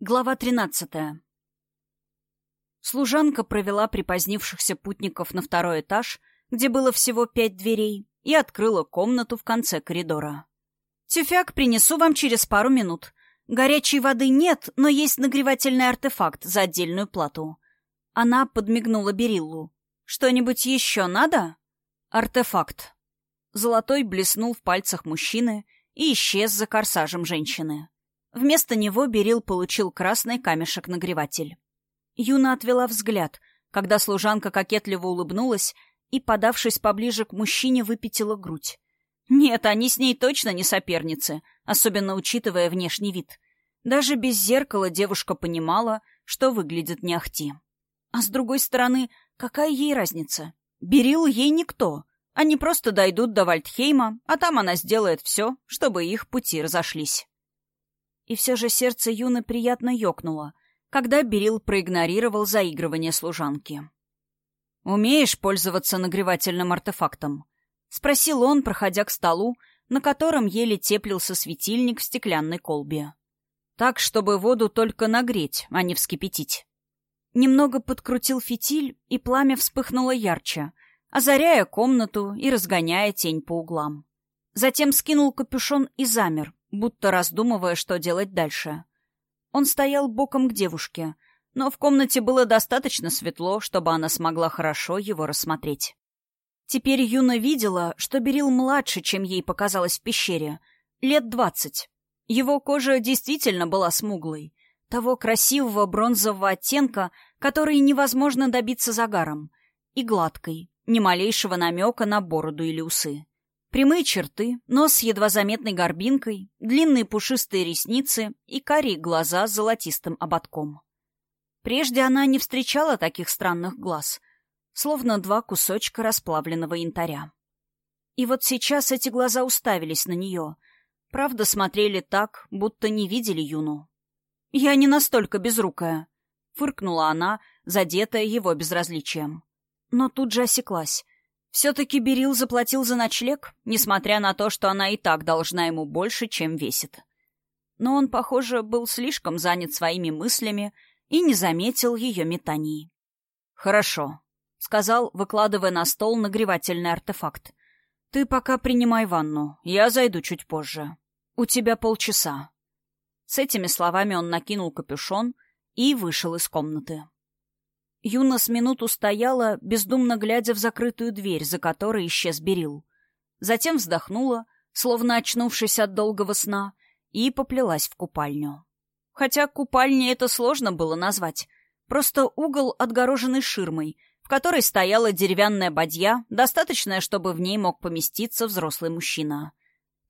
Глава тринадцатая. Служанка провела припозднившихся путников на второй этаж, где было всего пять дверей, и открыла комнату в конце коридора. «Тюфяк принесу вам через пару минут. Горячей воды нет, но есть нагревательный артефакт за отдельную плату». Она подмигнула Бериллу. «Что-нибудь еще надо?» «Артефакт». Золотой блеснул в пальцах мужчины и исчез за корсажем женщины. Вместо него Берил получил красный камешек-нагреватель. Юна отвела взгляд, когда служанка кокетливо улыбнулась и, подавшись поближе к мужчине, выпятила грудь. Нет, они с ней точно не соперницы, особенно учитывая внешний вид. Даже без зеркала девушка понимала, что выглядит не ахти. А с другой стороны, какая ей разница? Берил ей никто. Они просто дойдут до Вальдхейма, а там она сделает все, чтобы их пути разошлись. И все же сердце Юны приятно ёкнуло, когда Берил проигнорировал заигрывание служанки. «Умеешь пользоваться нагревательным артефактом?» — спросил он, проходя к столу, на котором еле теплился светильник в стеклянной колбе. «Так, чтобы воду только нагреть, а не вскипятить». Немного подкрутил фитиль, и пламя вспыхнуло ярче, озаряя комнату и разгоняя тень по углам. Затем скинул капюшон и замер, будто раздумывая, что делать дальше. Он стоял боком к девушке, но в комнате было достаточно светло, чтобы она смогла хорошо его рассмотреть. Теперь Юна видела, что Берил младше, чем ей показалось в пещере, лет двадцать. Его кожа действительно была смуглой, того красивого бронзового оттенка, который невозможно добиться загаром, и гладкой, ни малейшего намека на бороду или усы. Прямые черты, нос с едва заметной горбинкой, длинные пушистые ресницы и карие глаза с золотистым ободком. Прежде она не встречала таких странных глаз, словно два кусочка расплавленного янтаря. И вот сейчас эти глаза уставились на нее, правда смотрели так, будто не видели Юну. «Я не настолько безрукая», — фыркнула она, задетая его безразличием. Но тут же осеклась — все-таки Берил заплатил за ночлег, несмотря на то, что она и так должна ему больше, чем весит. Но он, похоже, был слишком занят своими мыслями и не заметил ее метаний. «Хорошо», — сказал, выкладывая на стол нагревательный артефакт. «Ты пока принимай ванну, я зайду чуть позже. У тебя полчаса». С этими словами он накинул капюшон и вышел из комнаты. Юна с минуту стояла, бездумно глядя в закрытую дверь, за которой исчез Берил. Затем вздохнула, словно очнувшись от долгого сна, и поплелась в купальню. Хотя купальней это сложно было назвать. Просто угол, отгороженный ширмой, в которой стояла деревянная бадья, достаточная, чтобы в ней мог поместиться взрослый мужчина.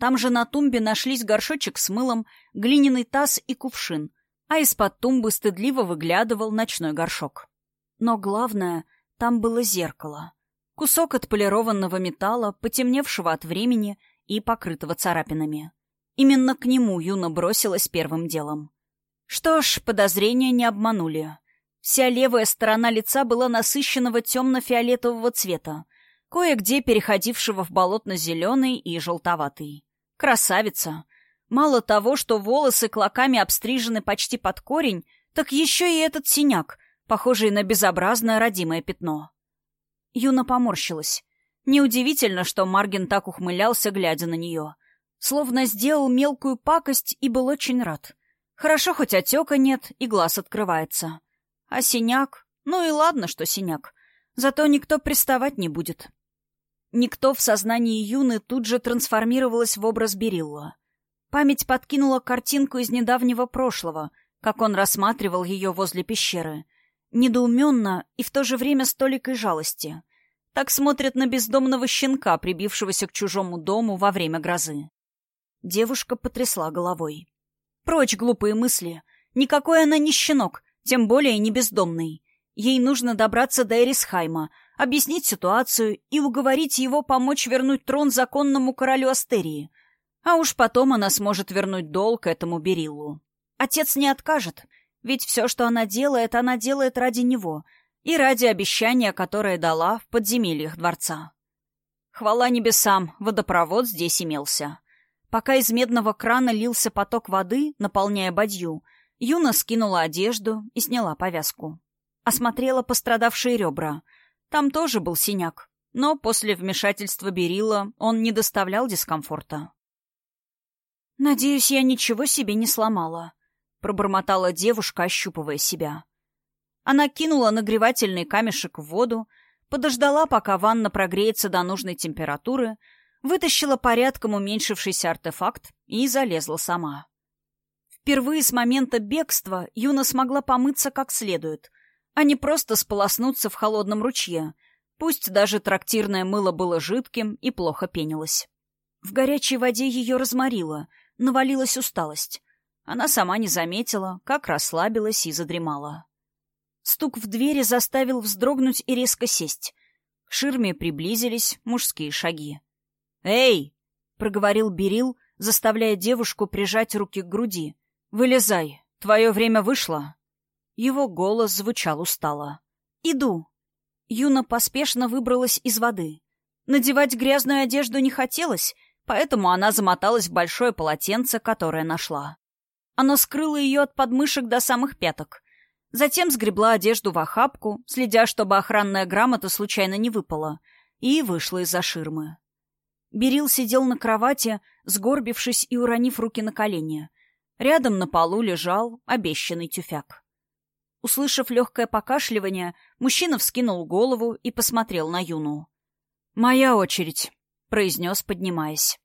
Там же на тумбе нашлись горшочек с мылом, глиняный таз и кувшин, а из-под тумбы стыдливо выглядывал ночной горшок. Но главное, там было зеркало. Кусок отполированного металла, потемневшего от времени и покрытого царапинами. Именно к нему Юна бросилась первым делом. Что ж, подозрения не обманули. Вся левая сторона лица была насыщенного темно-фиолетового цвета, кое-где переходившего в болотно-зеленый и желтоватый. Красавица! Мало того, что волосы клоками обстрижены почти под корень, так еще и этот синяк, похожий на безобразное родимое пятно. Юна поморщилась. Неудивительно, что Маргин так ухмылялся, глядя на нее. Словно сделал мелкую пакость и был очень рад. Хорошо, хоть отека нет, и глаз открывается. А синяк? Ну и ладно, что синяк. Зато никто приставать не будет. Никто в сознании Юны тут же трансформировалась в образ Берилла. Память подкинула картинку из недавнего прошлого, как он рассматривал ее возле пещеры — недоуменно и в то же время с толикой жалости. Так смотрят на бездомного щенка, прибившегося к чужому дому во время грозы. Девушка потрясла головой. Прочь глупые мысли. Никакой она не щенок, тем более не бездомный. Ей нужно добраться до Эрисхайма, объяснить ситуацию и уговорить его помочь вернуть трон законному королю Астерии. А уж потом она сможет вернуть долг этому Бериллу. Отец не откажет, ведь все, что она делает, она делает ради него и ради обещания, которое дала в подземельях дворца. Хвала небесам, водопровод здесь имелся. Пока из медного крана лился поток воды, наполняя бадью, Юна скинула одежду и сняла повязку. Осмотрела пострадавшие ребра. Там тоже был синяк, но после вмешательства Берила он не доставлял дискомфорта. «Надеюсь, я ничего себе не сломала», — пробормотала девушка, ощупывая себя. Она кинула нагревательный камешек в воду, подождала, пока ванна прогреется до нужной температуры, вытащила порядком уменьшившийся артефакт и залезла сама. Впервые с момента бегства Юна смогла помыться как следует, а не просто сполоснуться в холодном ручье, пусть даже трактирное мыло было жидким и плохо пенилось. В горячей воде ее разморило, навалилась усталость. Она сама не заметила, как расслабилась и задремала. Стук в двери заставил вздрогнуть и резко сесть. К ширме приблизились мужские шаги. «Эй!» — проговорил Берил, заставляя девушку прижать руки к груди. «Вылезай, твое время вышло». Его голос звучал устало. «Иду». Юна поспешно выбралась из воды. Надевать грязную одежду не хотелось, поэтому она замоталась в большое полотенце, которое нашла. Оно скрыло ее от подмышек до самых пяток. Затем сгребла одежду в охапку, следя, чтобы охранная грамота случайно не выпала, и вышла из-за ширмы. Берил сидел на кровати, сгорбившись и уронив руки на колени. Рядом на полу лежал обещанный тюфяк. Услышав легкое покашливание, мужчина вскинул голову и посмотрел на Юну. «Моя очередь», — произнес, поднимаясь.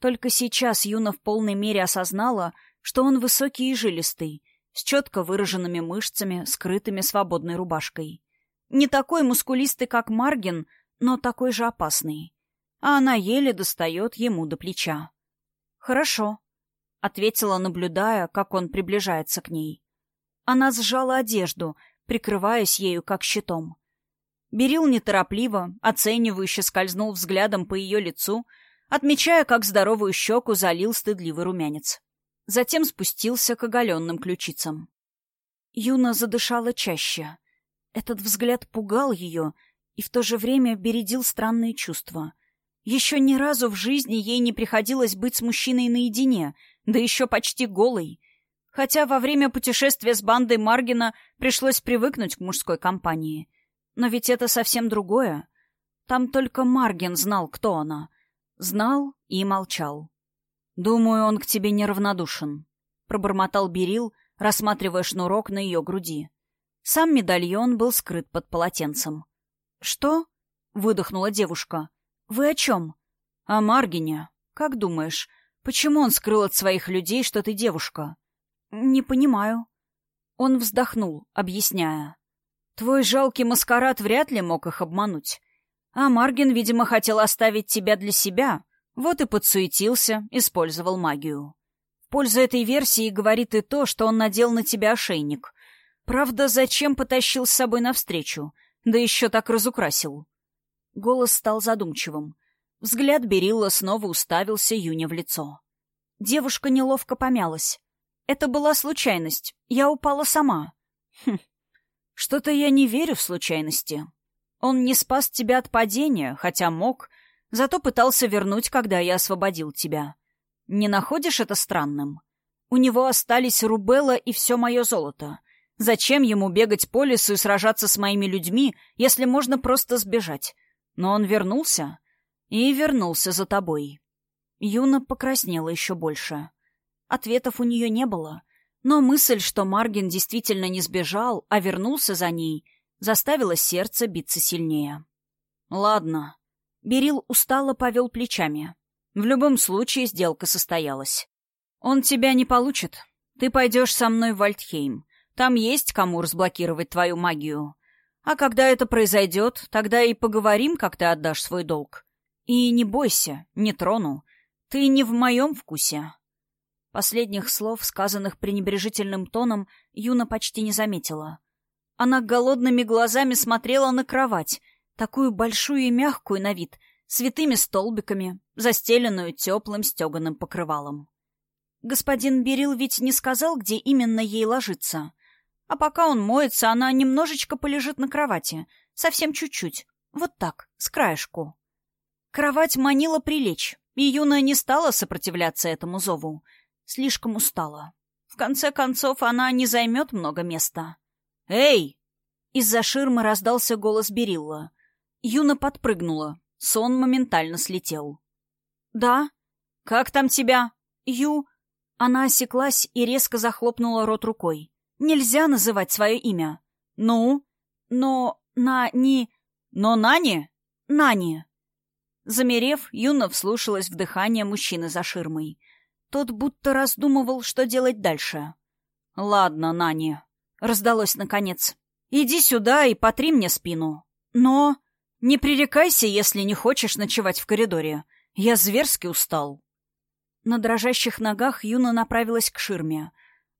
Только сейчас Юна в полной мере осознала, что он высокий и жилистый, с четко выраженными мышцами, скрытыми свободной рубашкой. Не такой мускулистый, как Маргин, но такой же опасный. А она еле достает ему до плеча. «Хорошо», — ответила, наблюдая, как он приближается к ней. Она сжала одежду, прикрываясь ею как щитом. Берил неторопливо, оценивающе скользнул взглядом по ее лицу, отмечая, как здоровую щеку залил стыдливый румянец. Затем спустился к оголенным ключицам. Юна задышала чаще. Этот взгляд пугал ее и в то же время бередил странные чувства. Еще ни разу в жизни ей не приходилось быть с мужчиной наедине, да еще почти голой. Хотя во время путешествия с бандой Маргина пришлось привыкнуть к мужской компании. Но ведь это совсем другое. Там только Маргин знал, кто она. Знал и молчал. «Думаю, он к тебе неравнодушен», — пробормотал Берил, рассматривая шнурок на ее груди. Сам медальон был скрыт под полотенцем. «Что?» — выдохнула девушка. «Вы о чем?» «О Маргине. Как думаешь, почему он скрыл от своих людей, что ты девушка?» «Не понимаю». Он вздохнул, объясняя. «Твой жалкий маскарад вряд ли мог их обмануть. А Маргин, видимо, хотел оставить тебя для себя, вот и подсуетился, использовал магию. В пользу этой версии говорит и то, что он надел на тебя ошейник. Правда, зачем потащил с собой навстречу? Да еще так разукрасил. Голос стал задумчивым. Взгляд Берилла снова уставился Юне в лицо. Девушка неловко помялась. Это была случайность. Я упала сама. Хм. Что-то я не верю в случайности. Он не спас тебя от падения, хотя мог, Зато пытался вернуть, когда я освободил тебя. Не находишь это странным? У него остались Рубелла и все мое золото. Зачем ему бегать по лесу и сражаться с моими людьми, если можно просто сбежать? Но он вернулся. И вернулся за тобой. Юна покраснела еще больше. Ответов у нее не было. Но мысль, что Маргин действительно не сбежал, а вернулся за ней, заставила сердце биться сильнее. «Ладно», Берил устало повел плечами. В любом случае сделка состоялась. Он тебя не получит. Ты пойдешь со мной в Вальдхейм. Там есть кому разблокировать твою магию. А когда это произойдет, тогда и поговорим, как ты отдашь свой долг. И не бойся, не трону. Ты не в моем вкусе. Последних слов, сказанных пренебрежительным тоном, Юна почти не заметила. Она голодными глазами смотрела на кровать, такую большую и мягкую на вид, с витыми столбиками, застеленную теплым стеганым покрывалом. Господин Берил ведь не сказал, где именно ей ложиться. А пока он моется, она немножечко полежит на кровати, совсем чуть-чуть, вот так, с краешку. Кровать манила прилечь, и Юна не стала сопротивляться этому зову. Слишком устала. В конце концов, она не займет много места. «Эй!» Из-за ширмы раздался голос Берилла. Юна подпрыгнула. Сон моментально слетел. «Да? Как там тебя?» «Ю...» Она осеклась и резко захлопнула рот рукой. «Нельзя называть свое имя». «Ну?» «Но... на... не...» «Но Нани?» «Нани». Замерев, Юна вслушалась в дыхание мужчины за ширмой. Тот будто раздумывал, что делать дальше. «Ладно, Нани», — раздалось наконец. «Иди сюда и потри мне спину. Но не пререкайся, если не хочешь ночевать в коридоре. Я зверски устал». На дрожащих ногах Юна направилась к ширме.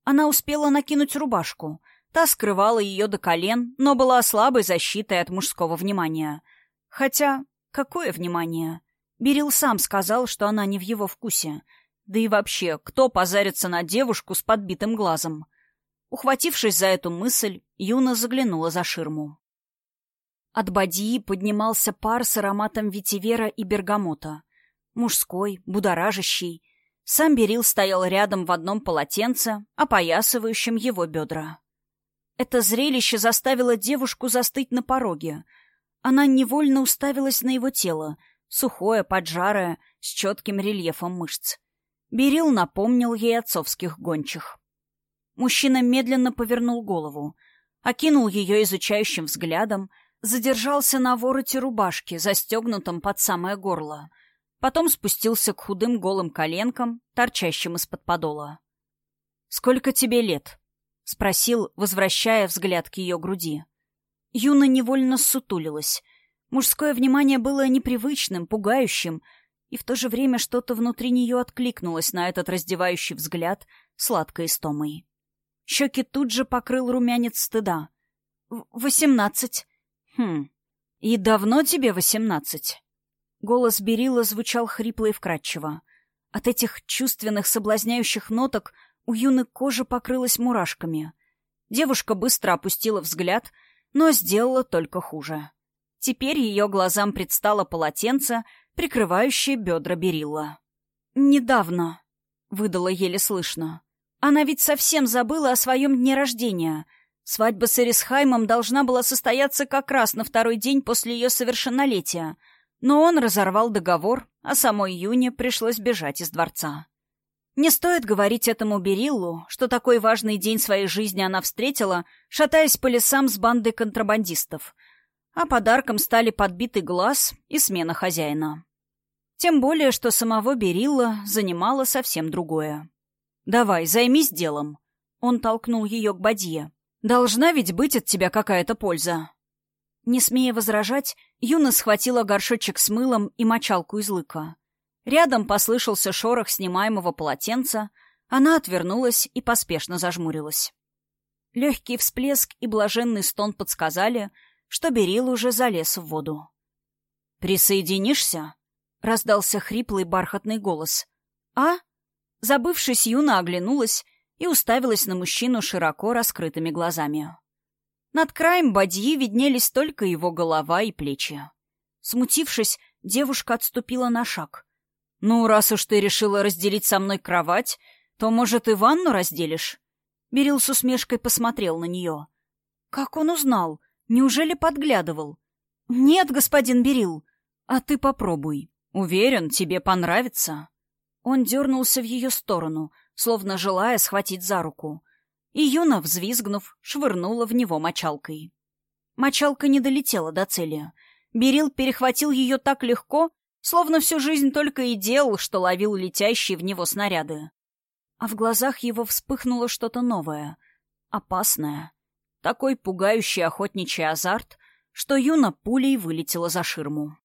Она успела накинуть рубашку. Та скрывала ее до колен, но была слабой защитой от мужского внимания. Хотя, какое внимание? Берил сам сказал, что она не в его вкусе. Да и вообще, кто позарится на девушку с подбитым глазом? Ухватившись за эту мысль, Юна заглянула за ширму. От бадьи поднимался пар с ароматом ветивера и бергамота. Мужской, будоражащий — сам Берил стоял рядом в одном полотенце, опоясывающем его бедра. Это зрелище заставило девушку застыть на пороге. Она невольно уставилась на его тело, сухое, поджарое, с четким рельефом мышц. Берил напомнил ей отцовских гончих. Мужчина медленно повернул голову, окинул ее изучающим взглядом, задержался на вороте рубашки, застегнутом под самое горло — Потом спустился к худым голым коленкам, торчащим из-под подола. «Сколько тебе лет?» — спросил, возвращая взгляд к ее груди. Юна невольно ссутулилась. Мужское внимание было непривычным, пугающим, и в то же время что-то внутри нее откликнулось на этот раздевающий взгляд сладкой истомой. Щеки тут же покрыл румянец стыда. «Восемнадцать». «Хм. И давно тебе восемнадцать?» Голос Берила звучал хрипло и вкрадчиво. От этих чувственных соблазняющих ноток у юной кожи покрылась мурашками. Девушка быстро опустила взгляд, но сделала только хуже. Теперь ее глазам предстало полотенце, прикрывающее бедра Берилла. «Недавно», — выдала еле слышно. «Она ведь совсем забыла о своем дне рождения. Свадьба с Эрисхаймом должна была состояться как раз на второй день после ее совершеннолетия — но он разорвал договор, а самой Юне пришлось бежать из дворца. Не стоит говорить этому Бериллу, что такой важный день своей жизни она встретила, шатаясь по лесам с бандой контрабандистов. А подарком стали подбитый глаз и смена хозяина. Тем более, что самого Берилла занимало совсем другое. «Давай, займись делом». Он толкнул ее к бадье. «Должна ведь быть от тебя какая-то польза». Не смея возражать, Юна схватила горшочек с мылом и мочалку из лыка. Рядом послышался шорох снимаемого полотенца, она отвернулась и поспешно зажмурилась. Легкий всплеск и блаженный стон подсказали, что Берил уже залез в воду. «Присоединишься?» — раздался хриплый бархатный голос. «А?» Забывшись, Юна оглянулась и уставилась на мужчину широко раскрытыми глазами. Над краем бадьи виднелись только его голова и плечи. Смутившись, девушка отступила на шаг. «Ну, раз уж ты решила разделить со мной кровать, то, может, и ванну разделишь?» Берил с усмешкой посмотрел на нее. «Как он узнал? Неужели подглядывал?» «Нет, господин Берил. А ты попробуй. Уверен, тебе понравится». Он дернулся в ее сторону, словно желая схватить за руку и Юна, взвизгнув, швырнула в него мочалкой. Мочалка не долетела до цели. Берил перехватил ее так легко, словно всю жизнь только и делал, что ловил летящие в него снаряды. А в глазах его вспыхнуло что-то новое, опасное. Такой пугающий охотничий азарт, что Юна пулей вылетела за ширму.